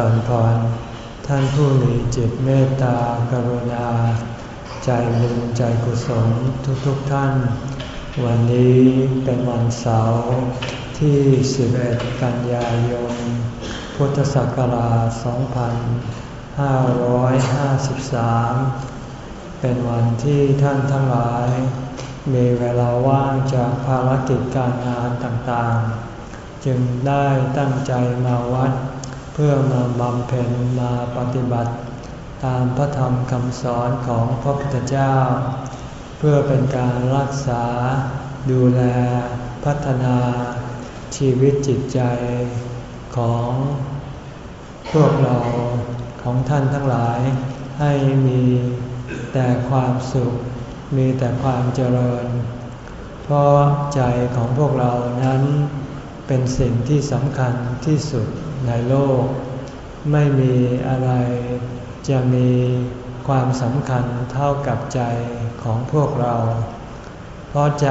ริญพร ท่านผู้มีจิตเมตตากรุณา ใจบุญใจกุศลทุกๆทท่าน วันนี้เป็นวันเสาร์ที่ 11 กันยายน พุทธศักราช 2553 เป็นวันที่ท่านทั้งหลาย มีเวลาว่างจากภารกิจการงานต่างๆ จึงได้ตั้งใจมาวัด พื่อมาบำเพ็ญมาปฏิบัติ ตามพระธรรมคำสอนของพระพุทธเจ้า เพื่อเป็นการรักษา ดูแลพัฒนาชีวิตจิตใจของพวกเราของท่านทั้งหลาย ให้มีแต่ความสุข มีแต่ความเจริญ เพราะใจของพวกเรานั้นเป็นสิ่งที่สำคัญที่สุด ในโลก ไม่มีอะไรจะมีความสำคัญเท่ากับใจของพวกเรา เพราะใจ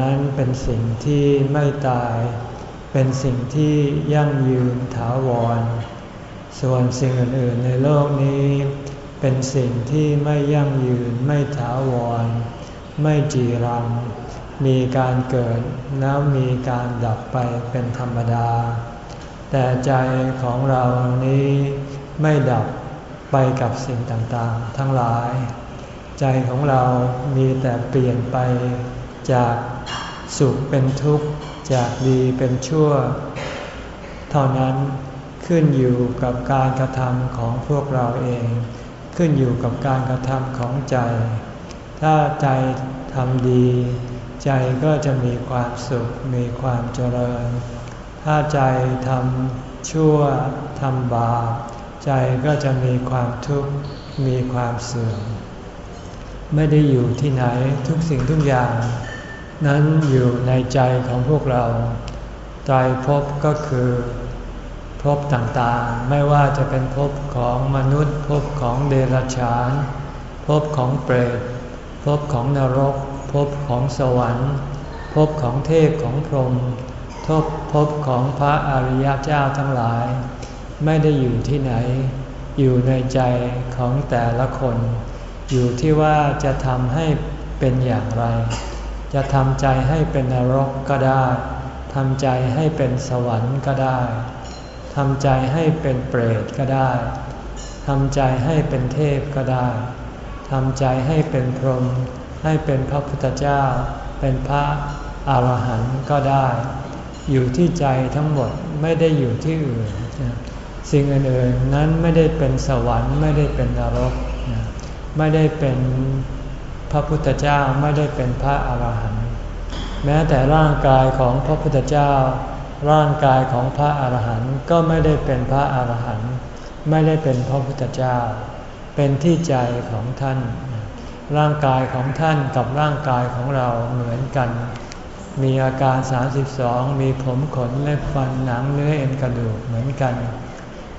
นั้นเป็นสิ่งที่ไม่ตาย เป็นสิ่งที่ยั่งยืนถาวร ส่วนสิ่งอื่นๆในโลกนี้ เป็นสิ่งที่ไม่ยั่งยืนไม่ถาวร ไม่จีรัง มีการเกิดแล้วมีการดับไปเป็นธรรมดา แต่ใจของเรานี้ไม่ดับไปกับสิ่งต่างๆ ทั้งหลาย ใจของเรามีแต่เปลี่ยนไปจากสุขเป็นทุกข์ จากดีเป็นชั่ว เท่านั้นขึ้นอยู่กับการกระทำของพวกเราเอง ขึ้นอยู่กับการกระทำของใจ ถ้าใจทำดี ใจก็จะมีความสุขมีความเจริญ ถ้าใจทำชั่วทำบาปใจก็จะมีความทุกข์มีความเสื่อม ไม่ได้อยู่ที่ไหนทุกสิ่งทุกอย่าง นั้นอยู่ในใจของพวกเราใจพบก็คือพบต่างๆ ไม่ว่าจะเป็นพบของมนุษย์ พบของเดรัจฉาน พบของเปรต พบของนรก พบของสวรรค์ พบของเทพของพรหม ทบพบของพระอริยเจ้าทั้งหลาย ไม่ได้อยู่ที่ไหน อยู่ในใจของแต่ละคน อยู่ที่ว่าจะทำให้เป็นอย่างไร จะทำใจให้เป็นนรกก็ได้ทำใจให้เป็นสวรรค์ก็ได้ทำใจให้เป็นเปรตก็ได้ทำใจให้เป็นเทพก็ได้ทำใจให้เป็นพรหมให้เป็นพระพุทธเจ้า เป็นพระอรหันต์ก็ได้ อยู่ที่ใจทั้งหมดไม่ได้อยู่ที่อื่น สิ่งอื่นๆนั้นไม่ได้เป็นสวรรค์ไม่ได้เป็นนรก ไม่ได้เป็นพระพุทธเจ้าไม่ได้เป็นพระอาหารหันต์แม้แต่ร่างกายของพระพุทธเจ้า ร่างกายของพระอาหารหันต์ก็ไม่ได้เป็นพระอาหารหันต์ไม่ได้เป็นพระพุทธเจ้า เป็นที่ใจของท่าน ร่างกายของท่านกับร่างกายของเราเหมือนกัน มีอาการ 32 มีผมขนเล็บฟันหนังเนื้อเอ็นกระดูกเหมือนกัน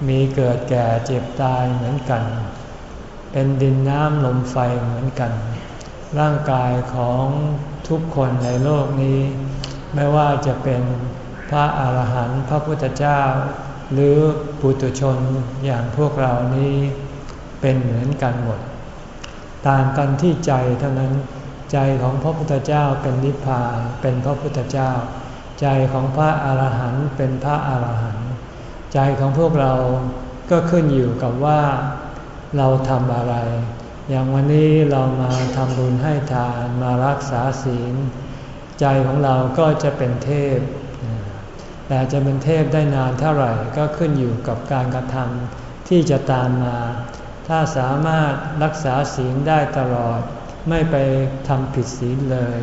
มีเกิดแก่เจ็บตายเหมือนกัน เป็นดินน้ำลมไฟเหมือนกัน ร่างกายของทุกคนในโลกนี้ ไม่ว่าจะเป็นพระอาหารหันต์พระพุทธเจ้า หรือปุถุชนอย่างพวกเรานี้เป็นเหมือนกันหมด ต่างกันที่ใจเท่านั้น ใจของพระพุทธเจ้าเป็นนิพพานเป็นพระพุทธเจ้า ใจของพระอาหารหันต์เป็นพระอาหารหันต์ใจของพวกเราก็ขึ้นอยู่กับว่าเราทำอะไร อย่างวันนี้เรามาทำบุญให้ทานมารักษาศีล ใจของเราก็จะเป็นเทพ แต่จะเป็นเทพได้นานเท่าไหร่ก็ขึ้นอยู่กับการกระทำที่จะตามมา ถ้าสามารถรักษาศีลได้ตลอด ไม่ไปทำผิดศีลเลย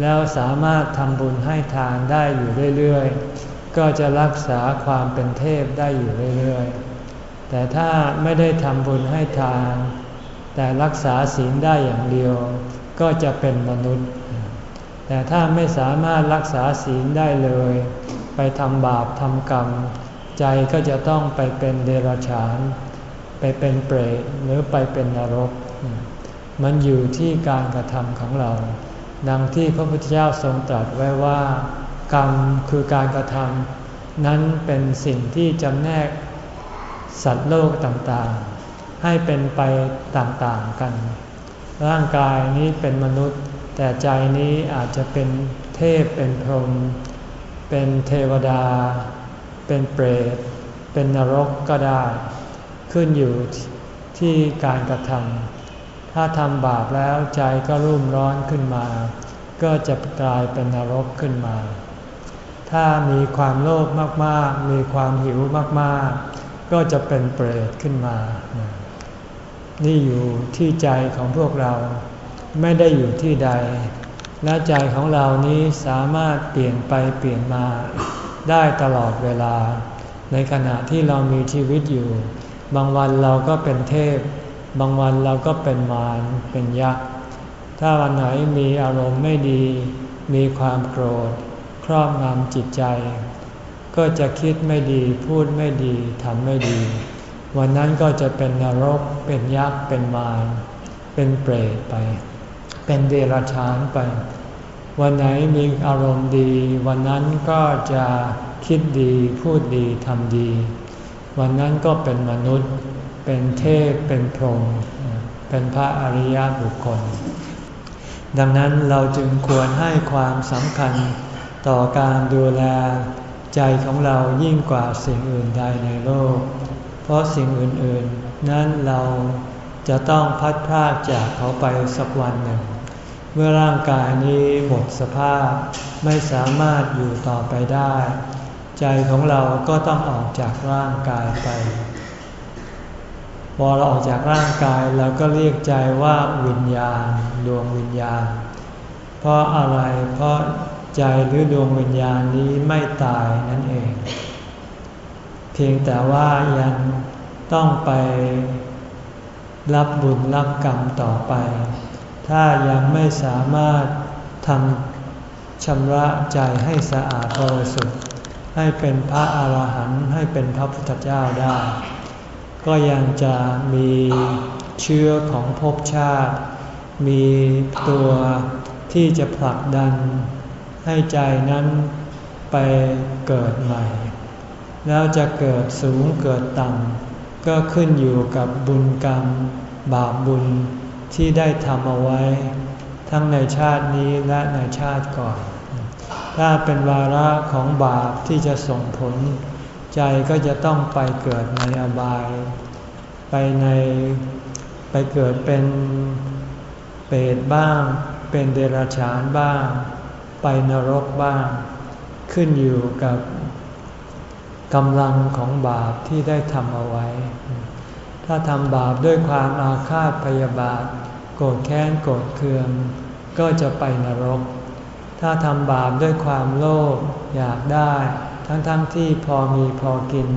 แล้วสามารถทำบุญให้ทานได้อยู่เรื่อยๆ ก็จะรักษาความเป็นเทพได้อยู่เรื่อยๆ แต่ถ้าไม่ได้ทำบุญให้ทาน แต่รักษาศีลได้อย่างเดียว ก็จะเป็นมนุษย์ แต่ถ้าไม่สามารถรักษาศีลได้เลย ไปทำบาปทำกรรม ใจก็จะต้องไปเป็นเดรัจฉาน ไปเป็นเปรตหรือไปเป็นนรก มันอยู่ที่การกระทำของเรา ดังที่พระพุทธเจ้าทรงตรัสไว้ว่า กรรมคือการกระทำนั้นเป็นสิ่งที่จำแนกสัตว์โลกต่างๆ ให้เป็นไปต่างๆกัน ร่างกายนี้เป็นมนุษย์ แต่ใจนี้อาจจะเป็นเทพเป็นพรหมเป็นเทวดา เป็นเปรต เป็นนรกก็ได้ ขึ้นอยู่ที่การกระทำ ถ้าทำบาปแล้วใจก็รุ่มร้อนขึ้นมา ก็จะกลายเป็นนรกขึ้นมา ถ้ามีความโลภมากๆ มีความหิวมากๆ ก็จะเป็นเปรตขึ้นมา นี่อยู่ที่ใจของพวกเราไม่ได้อยู่ที่ใด และใจของเรานี้สามารถเปลี่ยนไปเปลี่ยนมาได้ตลอดเวลา ในขณะที่เรามีชีวิตอยู่ บางวันเราก็เป็นเทพ บางวันเราก็เป็นมารเป็นยักษ์ ถ้าวันไหนมีอารมณ์ไม่ดี มีความโกรธ ครอบงำจิตใจ ก็จะคิดไม่ดีพูดไม่ดีทำไม่ดี วันนั้นก็จะเป็นนรก เป็นยักษ์ เป็นมารเป็นเปรตไป เป็นเดรัจฉานไป วันไหนมีอารมณ์ดี วันนั้นก็จะคิดดีพูดดีทำดี วันนั้นก็เป็นมนุษย์ เป็นเทพเป็นพรหมเป็นพระอริยบุคคล ดังนั้นเราจึงควรให้ความสำคัญต่อการดูแลใจของเรายิ่งกว่าสิ่งอื่นใดในโลก เพราะสิ่งอื่นๆ นั้นเราจะต้องพัดพรากจากเขาไปสักวันหนึ่ง เมื่อร่างกายนี้หมดสภาพไม่สามารถอยู่ต่อไปได้ ใจของเราก็ต้องออกจากร่างกายไป พอเราออกจากร่างกายเราก็เรียกใจว่าวิญญาณ ดวงวิญญาณ เพราะอะไรเพราะใจหรือดวงวิญญาณนี้ไม่ตายนั่นเอง เพียงแต่ว่ายังต้องไปรับบุญรับกรรมต่อไป ถ้ายังไม่สามารถทำชำระใจให้สะอาดบริสุทธิ์ให้เป็นพระอาหารหันต์ให้เป็นพระพุทธเจ้าได้ ก็ยังจะมีเชื้อของภพชาติ มีตัวที่จะผลักดัน ให้ใจนั้นไปเกิดใหม่ แล้วจะเกิดสูงเกิดต่ำก็ขึ้นอยู่กับบุญกรรม บาปบุญที่ได้ทำเอาไว้ ทั้งในชาตินี้และในชาติก่อน ถ้าเป็นวาระของบาปที่จะส่งผล ใจก็จะต้องไปเกิดในอบาย ไปในไปเกิดเป็นเปรตบ้าง เป็นเดรัจฉานบ้าง ไปนรกบ้าง ขึ้นอยู่กับกำลังของบาปที่ได้ทำเอาไว้ ถ้าทำบาปด้วยความอาฆาตพยาบาท โกรธแค้นโกรธเคือง ก็จะไปนรก ถ้าทำบาปด้วยความโลภอยากได้ ทั้งๆทที่พอมีพอกิน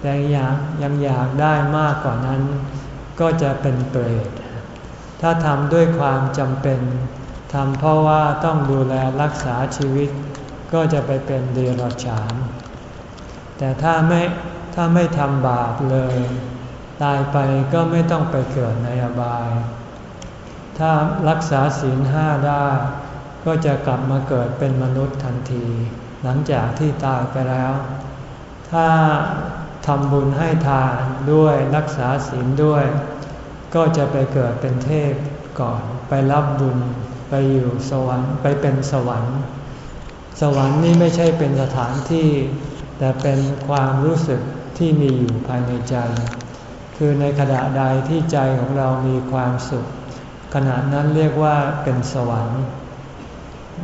แต่อยากยังอยากได้มากกว่านั้น ก็จะเป็นเปรต ถ้าทำด้วยความจำเป็นทำเพราะว่าต้องดูแลรักษาชีวิต ก็จะไปเป็นเดรัจฉาน แต่ถ้าไม่ถ้าไม่ทำบาปเลย ตายไปก็ไม่ต้องไปเกิดในอบาย ถ้ารักษาศีลห้าได้ ก็จะกลับมาเกิดเป็นมนุษย์ทันที หลังจากที่ตายไปแล้ว ถ้าทำบุญให้ทานด้วยรักษาศีลด้วย ก็จะไปเกิดเป็นเทพก่อนไปรับบุญไปอยู่สวรรค์ไปเป็นสวรรค์ สวรรค์นี่ไม่ใช่เป็นสถานที่ แต่เป็นความรู้สึกที่มีอยู่ภายในใจ คือในขณะใดที่ใจของเรามีความสุข ขณะนั้นเรียกว่าเป็นสวรรค์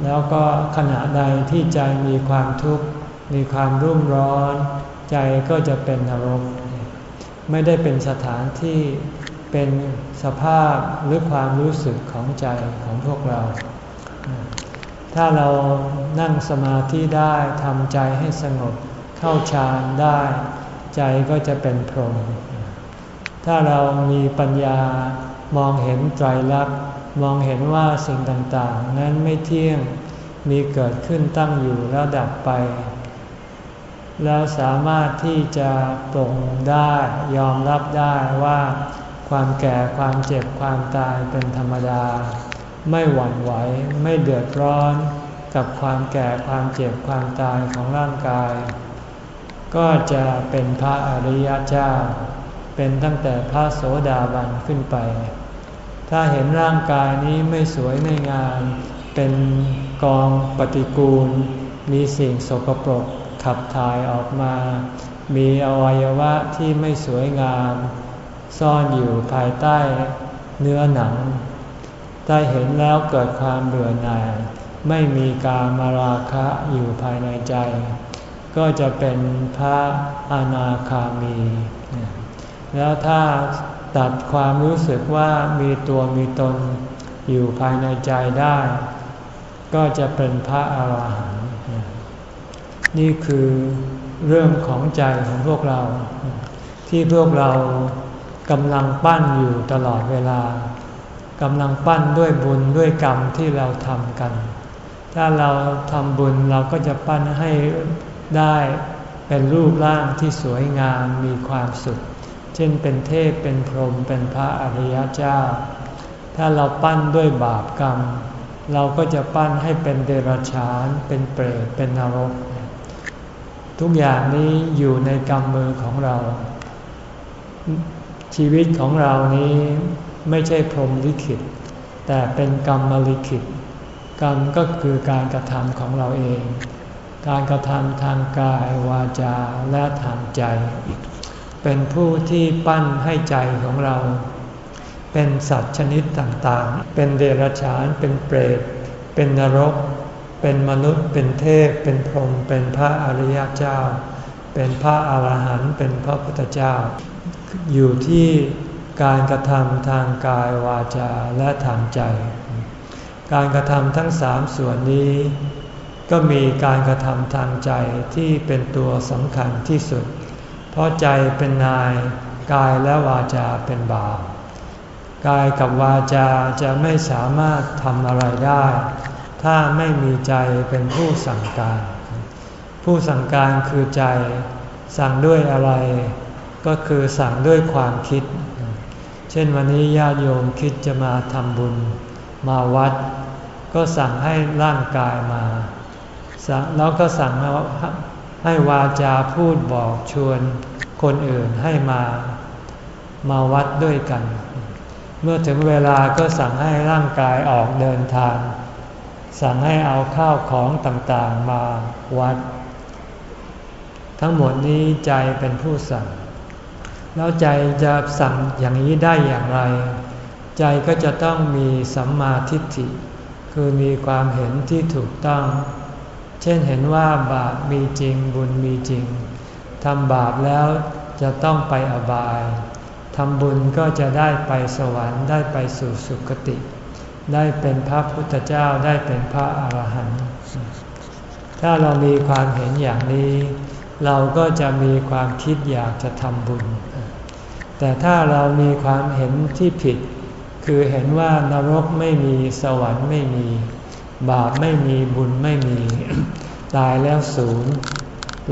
แล้วก็ขณะใดที่ใจมีความทุกข์ มีความรุ่มร้อน ใจก็จะเป็นนรก ไม่ได้เป็นสถานที่เป็นสภาพหรือความรู้สึกของใจของพวกเรา ถ้าเรานั่งสมาธิได้ทำใจให้สงบเข้าฌานได้ ใจก็จะเป็นพรหมถ้าเรามีปัญญามองเห็นไตรลักษณ์ มองเห็นว่าสิ่งต่างๆ นั้นไม่เที่ยงมีเกิดขึ้นตั้งอยู่แล้วดับไป แล้วสามารถที่จะปรงได้ยอมรับได้ว่า ความแก่ความเจ็บความตายเป็นธรรมดา ไม่หวั่นไหวไม่เดือดร้อนกับความแก่ความเจ็บความตายของร่างกาย ก็จะเป็นพระอริยเจ้า เป็นตั้งแต่พระโสดาบันขึ้นไป ถ้าเห็นร่างกายนี้ไม่สวยไม่งาม เป็นกองปฏิกูล มีสิ่งสกปรกขับถ่ายออกมา มีอวัยวะที่ไม่สวยงาม ซ่อนอยู่ภายใต้เนื้อหนัง ถ้าเห็นแล้วเกิดความเบื่อหน่าย ไม่มีการมาราคะอยู่ภายในใจ ก็จะเป็นพระอนาคามี แล้วถ้า ตัดความรู้สึกว่ามีตัวมีตนอยู่ภายในใจได้ ก็จะเป็นพระอาหารหันต์นี่คือเรื่องของใจของพวกเรา ที่พวกเรากำลังปั้นอยู่ตลอดเวลากำลังปั้นด้วยบุญด้วยกรรมที่เราทำกัน ถ้าเราทำบุญเราก็จะปั้นให้ได้เป็นรูปร่างที่สวยงามมีความสุข เช่นเป็นเทพเป็นพรหมเป็นพระอริยเจ้า ถ้าเราปั้นด้วยบาปกรรม เราก็จะปั้นให้เป็นเดรัจฉาน เป็นเปรตเป็นนรก ทุกอย่างนี้อยู่ในกรรมมือของเรา ชีวิตของเรานี้ไม่ใช่พรหมลิขิต แต่เป็นกรรมลิขิต กรรมก็คือการกระทำของเราเอง การกระทำทางกายวาจาและทางใจ เป็นผู้ที่ปั้นให้ใจของเรา เป็นสัตว์ชนิดต่างๆ เป็นเดรัจฉาน เป็นเปรต เป็นนรก เป็นมนุษย์ เป็นเทพ เป็นพรหม เป็นพระอริยเจ้า เป็นพระอาหารหันต์ เป็นพระพุทธเจ้า อยู่ที่การกระทำทางกายวาจาและทางใจ การกระทำทั้งสามส่วนนี้ ก็มีการกระทำทางใจที่เป็นตัวสำคัญที่สุด ราะใจเป็นนาย กายและวาจาเป็นบ่าว กายกับวาจาจะไม่สามารถทำอะไรได้ ถ้าไม่มีใจเป็นผู้สั่งการ ผู้สั่งการคือใจ สั่งด้วยอะไร ก็คือสั่งด้วยความคิด เช่นวันนี้ญาติโยมคิดจะมาทำบุญ มาวัด ก็สั่งให้ร่างกายมาแล้วก็สั่ง ให้วาจาพูดบอกชวนคนอื่นให้มา มาวัดด้วยกัน เมื่อถึงเวลาก็สั่งให้ร่างกายออกเดินทาง สั่งให้เอาข้าวของต่างๆมาวัด ทั้งหมดนี้ใจเป็นผู้สั่ง แล้วใจจะสั่งอย่างนี้ได้อย่างไร ใจก็จะต้องมีสัมมาทิฏฐิ คือมีความเห็นที่ถูกต้อง เช่นเห็นว่าบาปมีจริงบุญมีจริงทำบาปแล้วจะต้องไปอบายทำบุญก็จะได้ไปสวรรค์ได้ไปสู่สุคติ ได้เป็นพระพุทธเจ้าได้เป็นพระอาหารหันต์ถ้าเรามีความเห็นอย่างนี้ เราก็จะมีความคิดอยากจะทำบุญ แต่ถ้าเรามีความเห็นที่ผิด คือเห็นว่านรกไม่มีสวรรค์ไม่มี บาปไม่มีบุญไม่มี ตายแล้วศูนย์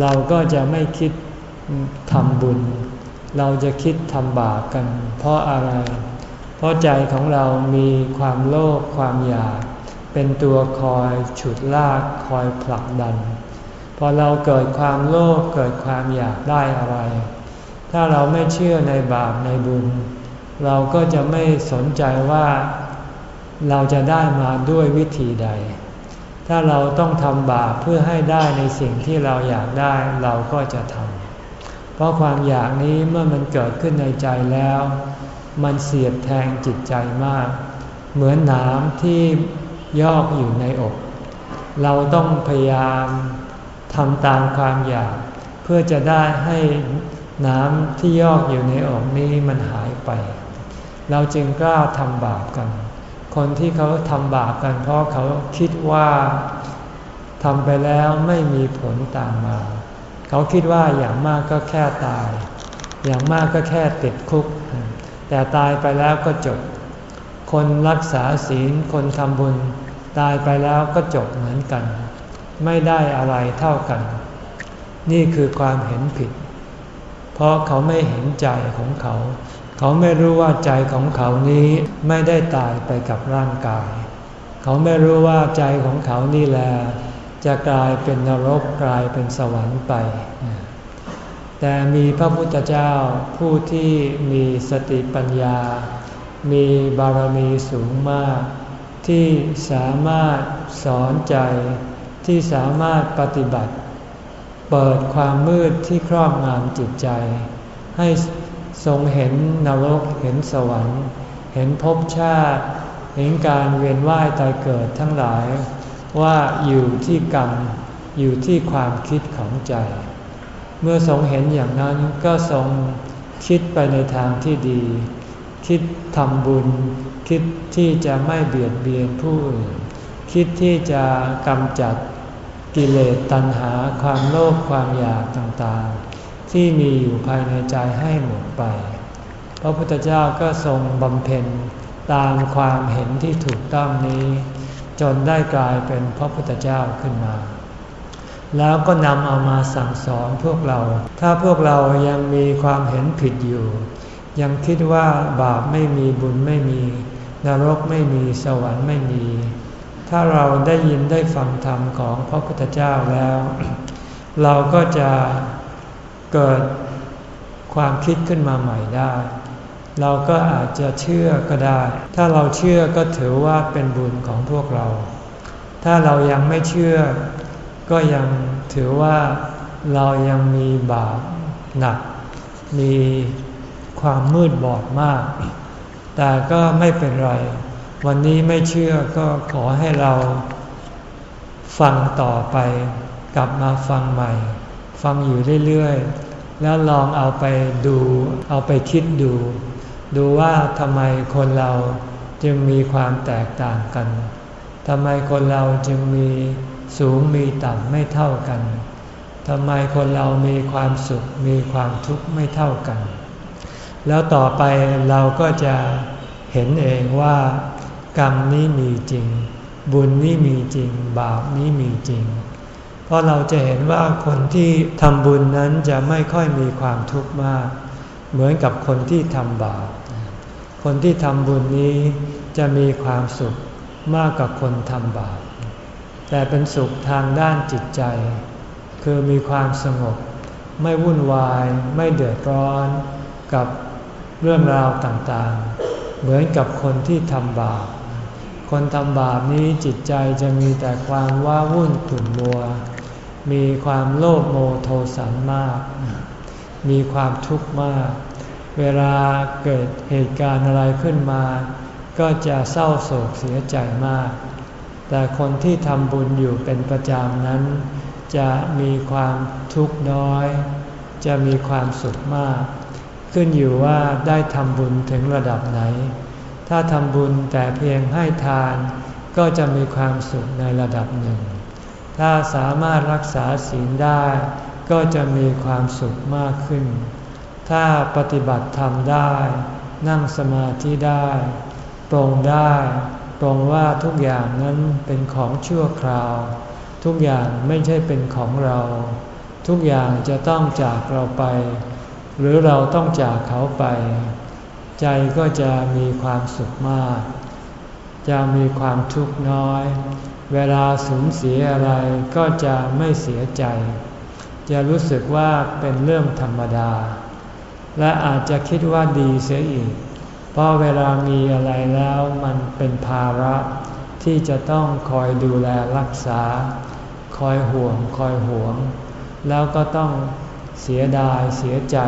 เราก็จะไม่คิดทำบุญ เราจะคิดทำบาปกัน เพราะอะไร เพราะใจของเรามีความโลภความอยาก เป็นตัวคอยฉุดลากคอยผลักดัน พอเราเกิดความโลภเกิดความอยากได้อะไร ถ้าเราไม่เชื่อในบาปในบุญ เราก็จะไม่สนใจว่า เราจะได้มาด้วยวิธีใด ถ้าเราต้องทำบาปเพื่อให้ได้ในสิ่งที่เราอยากได้เราก็จะทำ เพราะความอยากนี้เมื่อมันเกิดขึ้นในใจแล้ว มันเสียบแทงจิตใจมาก เหมือนน้ำที่ยอกอยู่ในอก เราต้องพยายามทำตามความอยาก เพื่อจะได้ให้น้ำที่ยอกอยู่ในอกนี้มันหายไป เราจึงกล้าทำบาปกัน คนที่เขาทำบาปกันเพราะเขาคิดว่าทำไปแล้วไม่มีผลตามมา เขาคิดว่าอย่างมากก็แค่ตาย อย่างมากก็แค่ติดคุก แต่ตายไปแล้วก็จบ คนรักษาศีลคนทำบุญ ตายไปแล้วก็จบเหมือนกัน ไม่ได้อะไรเท่ากัน นี่คือความเห็นผิด เพราะเขาไม่เห็นใจของเขา เขาไม่รู้ว่าใจของเขานี้ไม่ได้ตายไปกับร่างกาย เขาไม่รู้ว่าใจของเขานี่แหละจะกลายเป็นนรกกลายเป็นสวรรค์ไป แต่มีพระพุทธเจ้าผู้ที่มีสติปัญญา มีบารมีสูงมาก ที่สามารถสอนใจที่สามารถปฏิบัติ เปิดความมืดที่ครอบงำจิตใจ ให้ ทรงเห็นนรกเห็นสวรรค์ เห็นภพชาติ เห็นการเวียนว่ายตายเกิดทั้งหลาย ว่าอยู่ที่กรรม อยู่ที่ความคิดของใจ เมื่อทรงเห็นอย่างนั้นก็ทรงคิดไปในทางที่ดี คิดทำบุญ คิดที่จะไม่เบียดเบียนผู้อื่น คิดที่จะกำจัดกิเลสตัณหาความโลภความอยากต่างๆ ที่มีอยู่ภายในใจให้หมดไป พระพุทธเจ้าก็ทรงบำเพ็ญตามความเห็นที่ถูกต้องนี้ จนได้กลายเป็นพระพุทธเจ้าขึ้นมา แล้วก็นำเอามาสั่งสอนพวกเรา ถ้าพวกเรายังมีความเห็นผิดอยู่ ยังคิดว่าบาปไม่มีบุญไม่มี นรกไม่มีสวรรค์ไม่มี ถ้าเราได้ยินได้ฟังธรรมของพระพุทธเจ้าแล้ว เราก็จะ เกิดความคิดขึ้นมาใหม่ได้ เราก็อาจจะเชื่อก็ได้ ถ้าเราเชื่อก็ถือว่าเป็นบุญของพวกเรา ถ้าเรายังไม่เชื่อ ก็ยังถือว่าเรายังมีบาปหนัก มีความมืดบอดมาก แต่ก็ไม่เป็นไร วันนี้ไม่เชื่อก็ขอให้เราฟังต่อไป กลับมาฟังใหม่ ฟังอยู่เรื่อยๆ แล้วลองเอาไปดู เอาไปคิดดู ดูว่าทำไมคนเราจึงมีความแตกต่างกันทำไมคนเราจึงมีสูงมีต่ำไม่เท่ากันทำไมคนเรามีความสุขมีความทุกข์ไม่เท่ากัน แล้วต่อไปเราก็จะเห็นเองว่ากรรมนี้มีจริง บุญนี้มีจริง บาปนี้มีจริง เพราะเราจะเห็นว่าคนที่ทำบุญนั้นจะไม่ค่อยมีความทุกข์มาก เหมือนกับคนที่ทำบาป คนที่ทำบุญนี้จะมีความสุขมากกว่าคนทำบาป แต่เป็นสุขทางด้านจิตใจ คือมีความสงบ ไม่วุ่นวาย ไม่เดือดร้อนกับเรื่องราวต่างๆ เหมือนกับคนที่ทำบาป คนทำบาปนี้จิตใจจะมีแต่ความว้าวุ่นขุ่นมัว มีความโลภโมโทสันมาก มีความทุกข์มาก เวลาเกิดเหตุการณ์อะไรขึ้นมา ก็จะเศร้าโศกเสียใจมาก แต่คนที่ทำบุญอยู่เป็นประจำนั้น จะมีความทุกข์น้อย จะมีความสุขมาก ขึ้นอยู่ว่าได้ทำบุญถึงระดับไหน ถ้าทำบุญแต่เพียงให้ทาน ก็จะมีความสุขในระดับหนึ่ง ถ้าสามารถรักษาศีลได้ ก็จะมีความสุขมากขึ้น ถ้าปฏิบัติธรรมได้ นั่งสมาธิได้ปรงได้ปรงว่าทุกอย่างนั้นเป็นของชั่วคราว ทุกอย่างไม่ใช่เป็นของเรา ทุกอย่างจะต้องจากเราไป หรือเราต้องจากเขาไป ใจก็จะมีความสุขมาก จะมีความทุกข์น้อย เวลาสูญเสียอะไรก็จะไม่เสียใจ จะรู้สึกว่าเป็นเรื่องธรรมดา และอาจจะคิดว่าดีเสียอีก เพราะเวลามีอะไรแล้วมันเป็นภาระ ที่จะต้องคอยดูแลรักษา คอยห่วง คอยห่วง แล้วก็ต้องเสียดายเสียใจ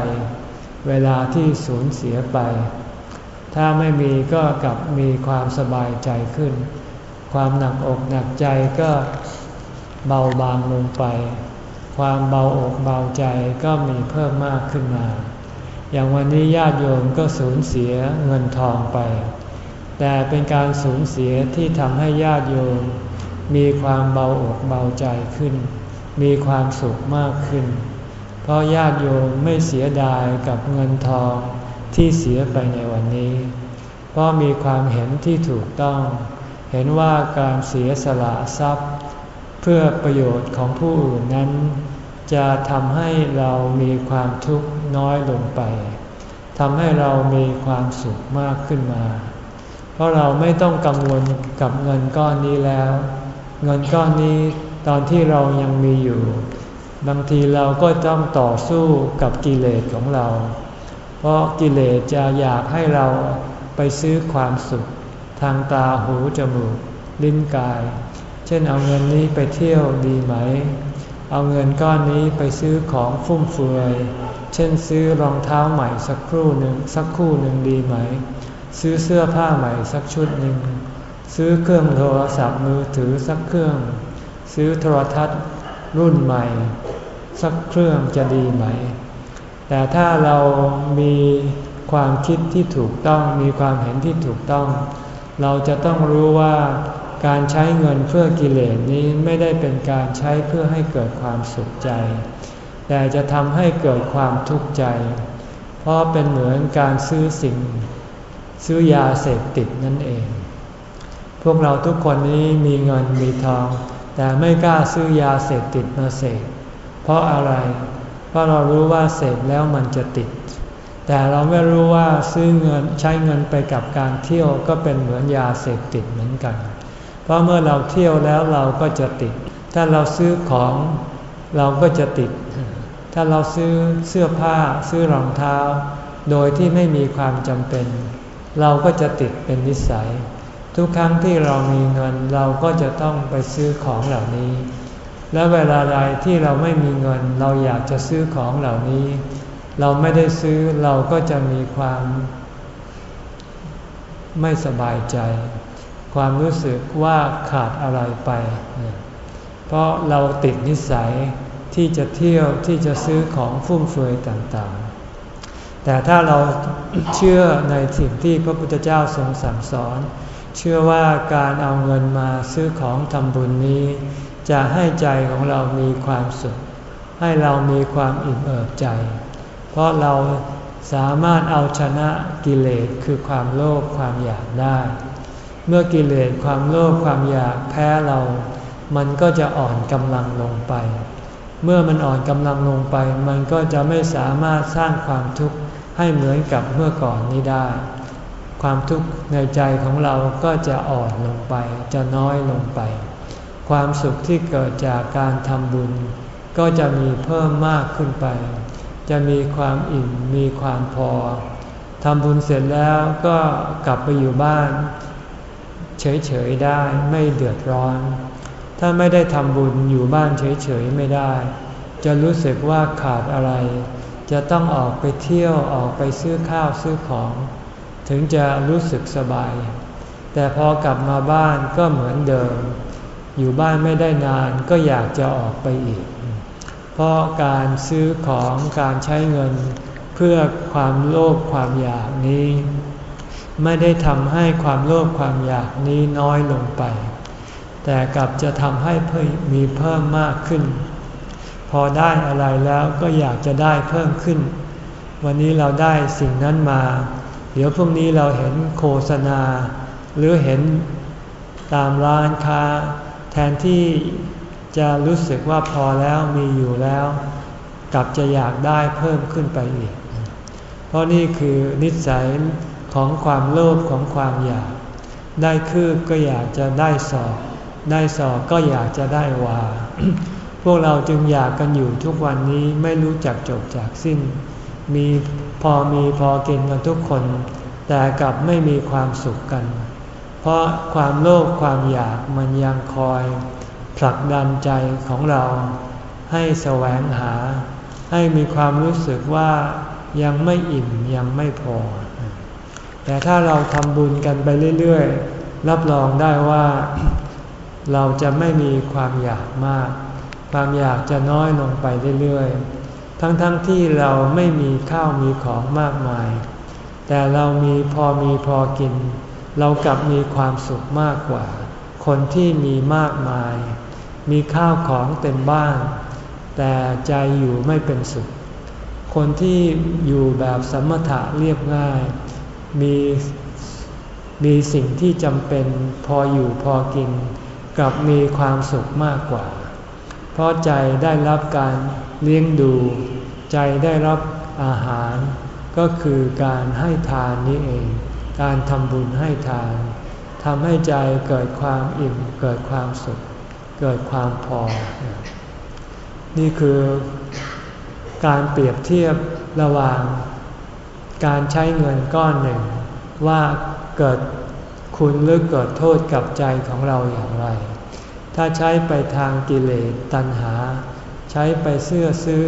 เวลาที่สูญเสียไป ถ้าไม่มีก็กลับมีความสบายใจขึ้น ความหนักอกหนักใจก็เบาบางลงไป ความเบาอกเบาใจก็มีเพิ่มมากขึ้นมา อย่างวันนี้ญาติโยมก็สูญเสียเงินทองไป แต่เป็นการสูญเสียที่ทำให้ญาติโยม มีความเบาอกเบาใจขึ้น มีความสุขมากขึ้น เพราะญาติโยมไม่เสียดายกับเงินทองที่เสียไปในวันนี้ เพราะมีความเห็นที่ถูกต้อง เห็นว่าการเสียสละทรัพย์ เพื่อประโยชน์ของผู้อื่นนั้น จะทำให้เรามีความทุกข์น้อยลงไปทำให้เรามีความสุขมากขึ้นมา เพราะเราไม่ต้องกังวลกับเงินก้อนนี้แล้ว เงินก้อนนี้ตอนที่เรายังมีอยู่ บางทีเราก็ต้องต่อสู้กับกิเลสของเรา เพราะกิเลสจะอยากให้เราไปซื้อความสุข ทางตาหูจมูก ลิ้นกาย เช่นเอาเงินนี้ไปเที่ยวดีไหม เอาเงินก้อนนี้ไปซื้อของฟุ่มเฟือย เช่นซื้อรองเท้าใหม่สักครู่หนึ่งสักคู่หนึ่งดีไหม ซื้อเสื้อผ้าใหม่สักชุดหนึ่ง ซื้อเครื่องโทรศัพท์มือถือสักเครื่อง ซื้อโทรทัศน์รุ่นใหม่ สักเครื่องจะดีไหม แต่ถ้าเรามีความคิดที่ถูกต้องมีความเห็นที่ถูกต้อง เราจะต้องรู้ว่าการใช้เงินเพื่อกิเลสนี้ไม่ได้เป็นการใช้เพื่อให้เกิดความสุขใจ แต่จะทำให้เกิดความทุกข์ใจ เพราะเป็นเหมือนการซื้อสิ่ง ซื้อยาเสพติดนั่นเอง พวกเราทุกคนนี้มีเงินมีทอง แต่ไม่กล้าซื้อยาเสพติดมาเสพเพราะอะไร เพราะเรารู้ว่าเสพแล้วมันจะติด แต่เราไม่รู้ว่าซื้อเงินใช้เงินไปกับการเที่ยวก็เป็นเหมือนยาเสพติดเหมือนกัน เพราะเมื่อเราเที่ยวแล้วเราก็จะติด ถ้าเราซื้อของเราก็จะติด ถ้าเราซื้อเสื้อผ้าซื้อรองเท้า โดยที่ไม่มีความจำเป็น เราก็จะติดเป็นนิสัย ทุกครั้งที่เรามีเงินเราก็จะต้องไปซื้อของเหล่านี้ และเวลาใดที่เราไม่มีเงิน เราอยากจะซื้อของเหล่านี้ เราไม่ได้ซื้อเราก็จะมีความไม่สบายใจ ความรู้สึกว่าขาดอะไรไป เพราะเราติดนิสัยที่จะเที่ยวที่จะซื้อของฟุ่มเฟือยต่างๆ แต่ถ้าเราเชื่อในสิ่งที่พระพุทธเจ้าทรงสั่งสอน เชื่อว่าการเอาเงินมาซื้อของทำบุญนี้ จะให้ใจของเรามีความสุข ให้เรามีความอิ่มเอิบใจ ราะเราสามารถเอาชนะกิเลสคือความโลภความอยากได้ เมื่อกิเลสความโลภความอยากแพ้เรา มันก็จะอ่อนกำลังลงไป เมื่อมันอ่อนกำลังลงไป มันก็จะไม่สามารถสร้างความทุกข์ให้เหมือนกับเมื่อก่อนนี้ได้ ความทุกข์ในใจของเราก็จะอ่อนลงไป จะน้อยลงไป ความสุขที่เกิดจากการทำบุญ ก็จะมีเพิ่มมากขึ้นไป จะมีความอิ่มมีความพอทำบุญเสร็จแล้วก็กลับไปอยู่บ้าน เฉยๆได้ไม่เดือดร้อน ถ้าไม่ได้ทำบุญอยู่บ้านเฉยๆไม่ได้ จะรู้สึกว่าขาดอะไร จะต้องออกไปเที่ยวออกไปซื้อข้าวซื้อของ ถึงจะรู้สึกสบาย แต่พอกลับมาบ้านก็เหมือนเดิม อยู่บ้านไม่ได้นานก็อยากจะออกไปอีก เพราะการซื้อของการใช้เงิน เพื่อความโลภความอยากนี้ ไม่ได้ทำให้ความโลภความอยากนี้น้อยลงไป แต่กลับจะทำให้มีเพิ่มมากขึ้น พอได้อะไรแล้วก็อยากจะได้เพิ่มขึ้น วันนี้เราได้สิ่งนั้นมา เดี๋ยวพรุ่งนี้เราเห็นโฆษณา หรือเห็นตามร้านค้า แทนที่ จะรู้สึกว่าพอแล้วมีอยู่แล้ว กลับจะอยากได้เพิ่มขึ้นไปอีก เพราะนี่คือนิสัยของความโลภของความอยาก ได้คืบก็อยากจะได้สอบ ได้สอบก็อยากจะได้วา พวกเราจึงอยากกันอยู่ทุกวันนี้ไม่รู้จักจบจากสิ้น มีพอมีพอกินกันทุกคน แต่กลับไม่มีความสุขกัน เพราะความโลภความอยากมันยังคอย ผลักดันใจของเราให้แสวงหา ให้มีความรู้สึกว่ายังไม่อิ่มยังไม่พอ แต่ถ้าเราทำบุญกันไปเรื่อยๆ รับรองได้ว่าเราจะไม่มีความอยากมาก ความอยากจะน้อยลงไปเรื่อยๆ ทั้งๆทที่เราไม่มีข้าวมีของมากมาย แต่เรามีพอมีพอกิน เรากลับมีความสุขมากกว่า คนที่มีมากมาย มีข้าวของเต็มบ้าน แต่ใจอยู่ไม่เป็นสุข คนที่อยู่แบบสมถะเรียบง่าย มีมีสิ่งที่จำเป็นพออยู่พอกินกับมีความสุขมากกว่า เพราะใจได้รับการเลี้ยงดู ใจได้รับอาหาร ก็คือการให้ทานนี้เอง การทำบุญให้ทานทำให้ใจเกิดความอิ่มเกิดความสุข เกิดความพอ นี่คือการเปรียบเทียบระหว่างการใช้เงินก้อนหนึ่ง ว่าเกิดคุณหรือเกิดโทษกับใจของเราอย่างไร ถ้าใช้ไปทางกิเลสตัณหา ใช้ไปเสื้อซื้อ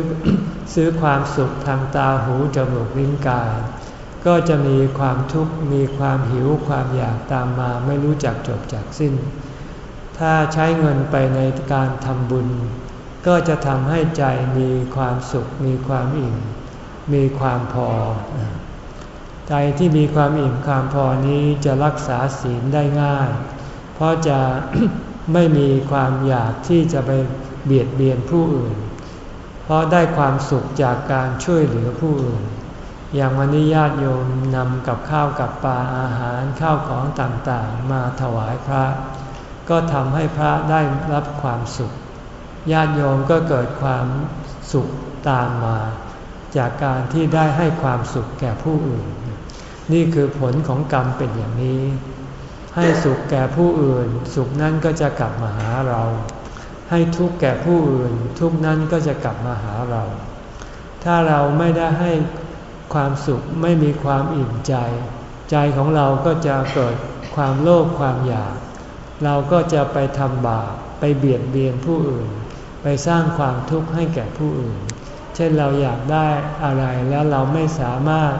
ซื้อความสุขทางตาหูจมูกลิ้นกาย ก็จะมีความทุกข์มีความหิวความอยากตามมาไม่รู้จักจบจากสิ้น ถ้าใช้เงินไปในการทำบุญ ก็จะทำให้ใจมีความสุข มีความอิ่ม มีความพอ ใจที่มีความอิ่มความพอนี้จะรักษาศีลได้ง่าย เพราะจะไม่มีความอยากที่จะไปเบียดเบียนผู้อื่น เพราะได้ความสุขจากการช่วยเหลือผู้อื่น อย่างวันนี้ญาติโยมนำกับข้าวกับปลาอาหารข้าวของต่างๆ มาถวายพระ ก็ทำให้พระได้รับความสุข ญาติโยมก็เกิดความสุขตามมา จากการที่ได้ให้ความสุขแก่ผู้อื่น นี่คือผลของกรรมเป็นอย่างนี้ ให้สุขแก่ผู้อื่น สุขนั้นก็จะกลับมาหาเรา ให้ทุกข์แก่ผู้อื่น ทุกนั้นก็จะกลับมาหาเรา ถ้าเราไม่ได้ให้ความสุขไม่มีความอิ่มใจ ใจของเราก็จะเกิดความโลภความอยาก เราก็จะไปทำบาปไปเบียดเบียนผู้อื่น ไปสร้างความทุกข์ให้แก่ผู้อื่น เช่นเราอยากได้อะไรแล้วเราไม่สามารถ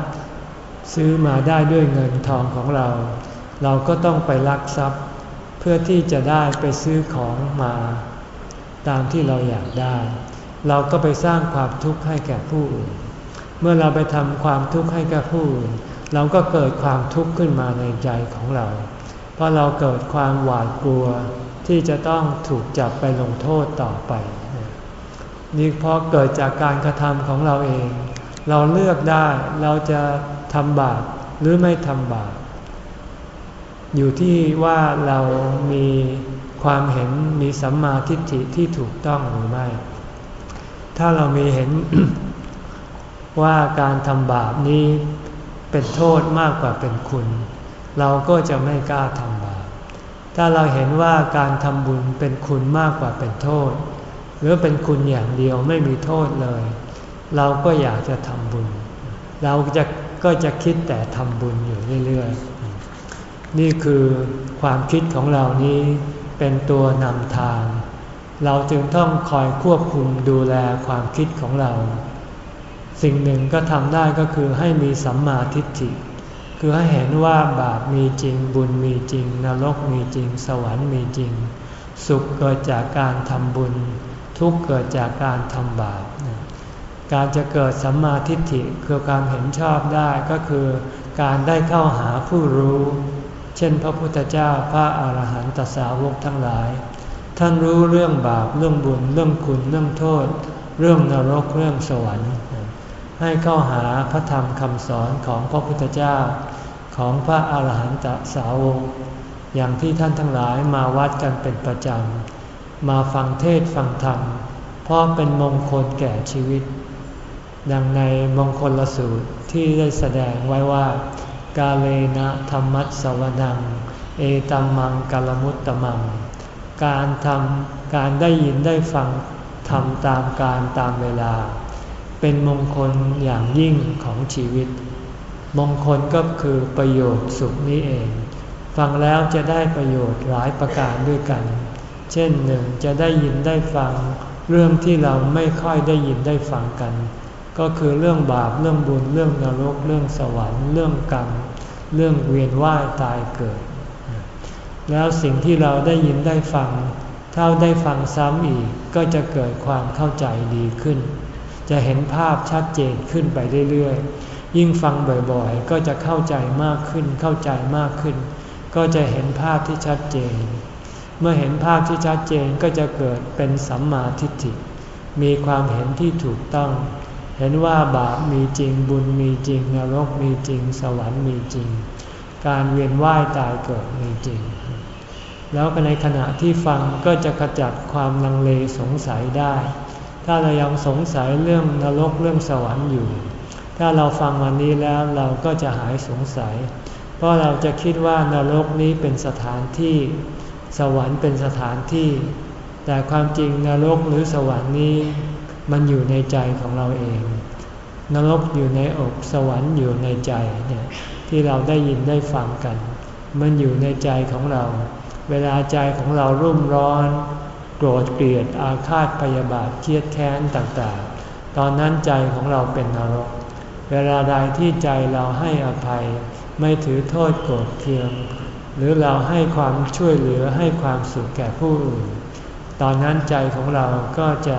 ซื้อมาได้ด้วยเงินทองของเรา เราก็ต้องไปลักทรัพย์ เพื่อที่จะได้ไปซื้อของมา ตามที่เราอยากได้ เราก็ไปสร้างความทุกข์ให้แก่ผู้อื่น เมื่อเราไปทำความทุกข์ให้แก่ผู้อื่น เราก็เกิดความทุกข์ขึ้นมาในใจของเรา ราะเราเกิดความหวาดกลัวที่จะต้องถูกจับไปลงโทษต่อไป นี่เพราะเกิดจากการกระทำของเราเอง เราเลือกได้เราจะทำบาปหรือไม่ทำบาปอยู่ที่ว่าเรามีความเห็นมีสัมมาทิฏฐิที่ถูกต้องหรือไม่ ถ้าเรามีเห็นว่าการทำบาปนี้เป็นโทษมากกว่าเป็นคุณ เราก็จะไม่กล้าทำบาป ถ้าเราเห็นว่าการทำบุญเป็นคุณมากกว่าเป็นโทษ หรือเป็นคุณอย่างเดียวไม่มีโทษเลย เราก็อยากจะทำบุญ เราจะก็จะคิดแต่ทำบุญอยู่เรื่อยๆ นี่คือความคิดของเรานี้เป็นตัวนำทาง เราจึงต้องคอยควบคุมดูแลความคิดของเรา สิ่งหนึ่งก็ทำได้ก็คือให้มีสัมมาทิฏฐิ คือให้เห็นว่าบาปมีจริงบุญมีจริง นรกมีจริง สวรรค์มีจริง สุขเกิดจากการทำบุญ ทุกข์เกิดจากการทำบาป การจะเกิดสัมมาทิฏฐิคือการเห็นชอบได้ก็คือ การได้เข้าหาผู้รู้ เช่นพระพุทธเจ้าพระอาหารหันตสาวกทั้งหลาย ท่านรู้เรื่องบาปเรื่องบุญเรื่องคุณเรื่องโทษ เรื่องนรกเรื่องสวรรค์ ให้เข้าหาพระธรรมคำสอนของพระพุทธเจ้า ของพระอาหารหันตสาวกอย่างที่ท่านทั้งหลายมาวัดกันเป็นประจำ มาฟังเทศฟังธรรม เพราะเป็นมงคลแก่ชีวิต ดังในมงคลละสูตรที่ได้แสดงไว้ว่า กาเลนะธรรมัสวนัง เอตัมมังกาลมุตตมัง การทำการได้ยินได้ฟังทำตามการตามเวลา เป็นมงคลอย่างยิ่งของชีวิต มงคลก็คือประโยชน์สุขนี้เอง ฟังแล้วจะได้ประโยชน์หลายประการด้วยกัน เช่นหนึ่งจะได้ยินได้ฟัง เรื่องที่เราไม่ค่อยได้ยินได้ฟังกัน ก็คือเรื่องบาปเรื่องบุญเรื่องนรก เรื่องสวรรค์เรื่องกรรม เรื่องเวียนว่ายตายเกิด แล้วสิ่งที่เราได้ยินได้ฟัง ถ้าได้ฟังซ้ำอีกก็จะเกิดความเข้าใจดีขึ้น จะเห็นภาพชัดเจนขึ้นไปเรื่อยๆ ยิ่งฟังบ่อยๆ ก็จะเข้าใจมากขึ้นเข้าใจมากขึ้น ก็จะเห็นภาพที่ชัดเจน เมื่อเห็นภาพที่ชัดเจนก็จะเกิดเป็นสัมมาทิฏฐิ มีความเห็นที่ถูกต้อง เห็นว่าบาปมีจริงบุญมีจริงนรกมีจริง สวรรค์มีจริง การเวียนว่ายตายเกิดมีจริง แล้วในขณะที่ฟังก็จะขจัดความลังเลสงสัยได้ ถ้าเรายังสงสัยเรื่องนรกเรื่องสวรรค์อยู่ ถ้าเราฟังวันนี้แล้วเราก็จะหายสงสัย เพราะเราจะคิดว่านรกนี้เป็นสถานที่ สวรรค์เป็นสถานที่ แต่ความจริงนรกหรือสวรรค์นี้ มันอยู่ในใจของเราเอง นรกอยู่ในอกสวรรค์อยู่ในใจเนี่ยที่เราได้ยินได้ฟังกัน มันอยู่ในใจของเรา เวลาใจของเรารุ่มร้อน โกรธเกลียดอาฆาตพยาบาทเครียดแค้นต่างๆ ตอนนั้นใจของเราเป็นนรก เวลาใดที่ใจเราให้อภัย ไม่ถือโทษโกรธเคือง หรือเราให้ความช่วยเหลือให้ความสุขแก่ผู้อื่น ตอนนั้นใจของเราก็จะ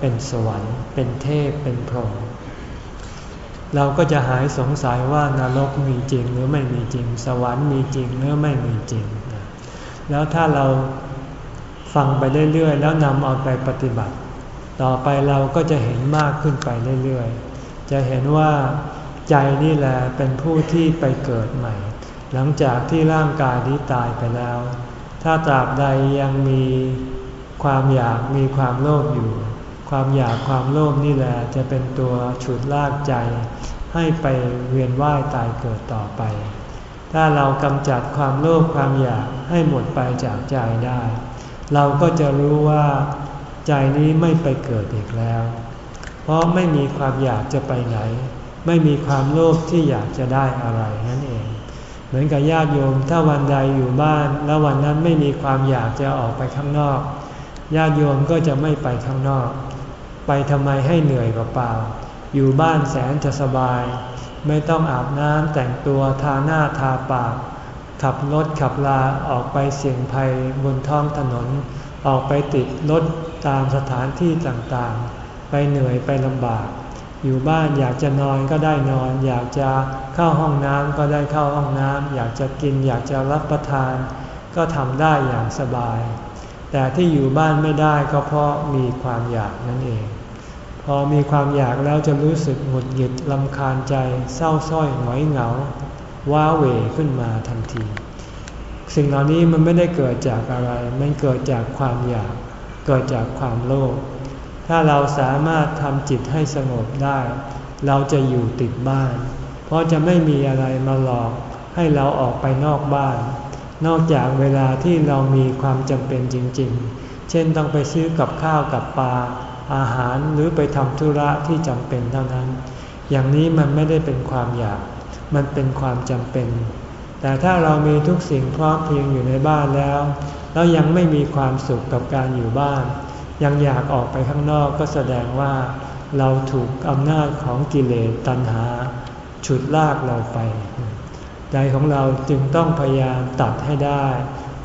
เป็นสวรรค์ เป็นเทพเป็นพรหมเราก็จะหายสงสัยว่านรกมีจริงหรือไม่มีจริง สวรรค์มีจริงหรือไม่มีจริง แล้วถ้าเราฟังไปเรื่อยๆ แล้วนำเอาไปปฏิบัติ ต่อไปเราก็จะเห็นมากขึ้นไปเรื่อยๆ จะเห็นว่าใจนี่แหละเป็นผู้ที่ไปเกิดใหม่ หลังจากที่ร่างกายนี้ตายไปแล้ว ถ้าตราบใดยังมีความอยากมีความโลภอยู่ ความอยากความโลภนี่แหละจะเป็นตัวฉุดลากใจ ให้ไปเวียนว่ายตายเกิดต่อไป ถ้าเรากำจัดความโลภความอยากให้หมดไปจากใจได้ เราก็จะรู้ว่าใจนี้ไม่ไปเกิดอีกแล้ว เพราะไม่มีความอยากจะไปไหน ไม่มีความโลภที่อยากจะได้อะไรนั่นเอง เหมือนกับญาติโยมถ้าวันใดอยู่บ้าน แล้ววันนั้นไม่มีความอยากจะออกไปข้างนอก ญาติโยมก็จะไม่ไปข้างนอก ไปทำไมให้เหนื่อยเปล่าๆอยู่บ้านแสนจะสบาย ไม่ต้องอาบน้ำแต่งตัวทาหน้าทาปากขับรถขับลาออกไปเสี่ยงภัยบนท้องถนน ออกไปติดรถตามสถานที่ต่างๆ ไปเหนื่อยไปลำบาก อยู่บ้านอยากจะนอนก็ได้นอน อยากจะเข้าห้องน้ำก็ได้เข้าห้องน้ำอยากจะกินอยากจะรับประทาน ก็ทำได้อย่างสบาย แต่ที่อยู่บ้านไม่ได้ก็เพราะมีความอยากนั่นเอง พอมีความอยากแล้วจะรู้สึกหงุดหงิดลำคาญใจเศร้าส้อยหงอยเหงา ว้าเหวขึ้นมาทันที สิ่งเหล่านี้มันไม่ได้เกิดจากอะไร มันเกิดจากความอยาก เกิดจากความโลภ ถ้าเราสามารถทำจิตให้สงบได้ เราจะอยู่ติดบ้าน เพราะจะไม่มีอะไรมาหลอกให้เราออกไปนอกบ้าน นอกจากเวลาที่เรามีความจำเป็นจริง ๆ เช่นต้องไปซื้อกับข้าวกับปลาอาหารหรือไปทำธุระที่จำเป็นเท่านั้น อย่างนี้มันไม่ได้เป็นความอยาก มันเป็นความจำเป็น แต่ถ้าเรามีทุกสิ่งพร้อมเพียงอยู่ในบ้านแล้ว แล้วยังไม่มีความสุขกับการอยู่บ้าน ยังอยากออกไปข้างนอกก็แสดงว่า เราถูกอำนาจของกิเลสตัณหา ฉุดลากเราไป ใจของเราจึงต้องพยายามตัดให้ได้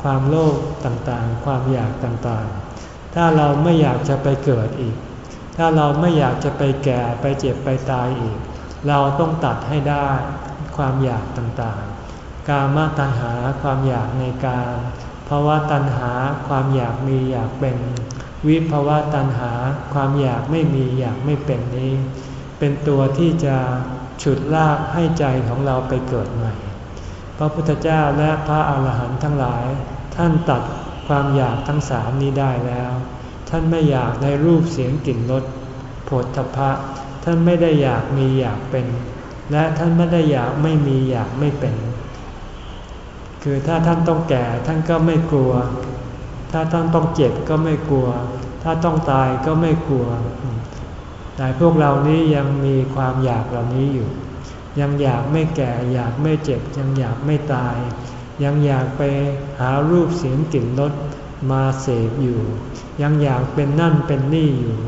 ความโลภต่างๆ ความอยากต่างๆ ถ้าเราไม่อยากจะไปเกิดอีก ถ้าเราไม่อยากจะไปแก่ไปเจ็บไปตายอีก เราต้องตัดให้ได้ความอยากต่างๆ กามตัณหาความอยากในการภาวะตัณหาความอยากมีอยากเป็น วิภาวะตัณหาความอยากไม่มีอยากไม่เป็นนี้ เป็นตัวที่จะฉุดลากให้ใจของเราไปเกิดใหม่ พระพุทธเจ้าและพระอาหารหันต์ทั้งหลาย ท่านตัดความอยากทั้งสามนี้ได้แล้ว ท่านไม่อยากในรูปเสียงกลิ่นรสโผฏฐพะ ท่านไม่ได้อยากมีอยากเป็น และท่านไม่ได้อยากไม่มีอยากไม่เป็น คือถ้าท่านต้องแก่ท่านก็ไม่กลัว ถ้าท่านต้องเจ็บก็ไม่กลัว ถ้าต้องตายก็ไม่กลัว แต่พวกเรานี้ยังมีความอยากเหล่านี้อยู่ ยังอยากไม่แก่ อยากไม่เจ็บ ยังอยากไม่ตาย ยังอยากไปหารูปเสียงกลิ่นรสมาเสพอยู่ ยังอยากเป็นนั่นเป็นนี่อยู่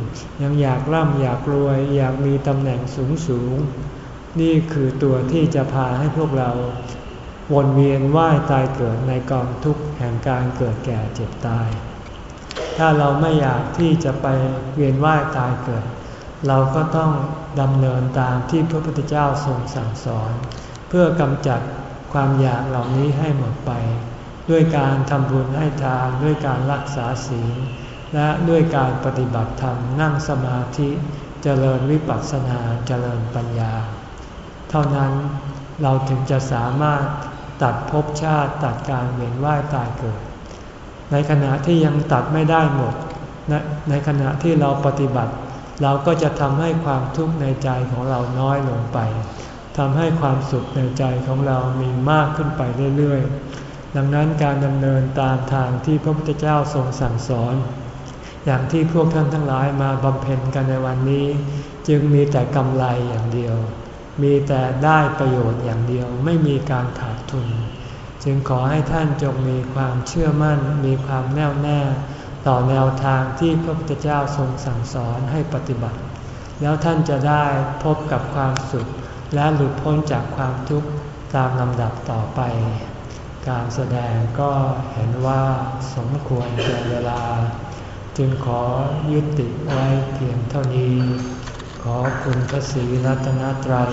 ยังอยากร่ำอยากรวย อยากมีตำแหน่งสูงสูงนี่คือตัวที่จะพาให้พวกเรา วนเวียนว่ายตายเกิดในกองทุกข์แห่งการเกิดแก่เจ็บตาย ถ้าเราไม่อยากที่จะไปเวียนว่ายตายเกิด เราก็ต้องดำเนินตามที่พระพุทธเจ้าทรงสั่งสอน เพื่อกำจัดความอยากเหล่านี้ให้หมดไป ด้วยการทำบุญให้ทานด้วยการรักษาศีลและด้วยการปฏิบัติธรรมนั่งสมาธิเจริญวิปัสสนาเจริญปัญญา เท่านั้นเราถึงจะสามารถ ตัดภพชาติตัดการเวียนว่ายตายเกิด ในขณะที่ยังตัดไม่ได้หมด ในขณะที่เราปฏิบัติ เราก็จะทำให้ความทุกข์ในใจของเราน้อยลงไปทำให้ความสุขในใจของเรามีมากขึ้นไปเรื่อยๆ ดังนั้นการดำเนินตามทางที่พระพุทธเจ้าทรงสั่งสอน อย่างที่พวกท่านทั้งหลายมาบำเพ็ญกันในวันนี้ จึงมีแต่กำไรอย่างเดียว มีแต่ได้ประโยชน์อย่างเดียว ไม่มีการขา ทุน จึงขอให้ท่านจงมีความเชื่อมั่นมีความแน่วแน่ต่อแนวทางที่พระพุทธเจ้าทรงสั่งสอนให้ปฏิบัติ แล้วท่านจะได้พบกับความสุข และหลุดพ้นจากความทุกข์ตามลำดับต่อไป การแสดงก็เห็นว่าสมควรแก่เวลา จึงขอยุติไว้เพียงเท่านี้ ขอคุณพระศรีรัตนตรัย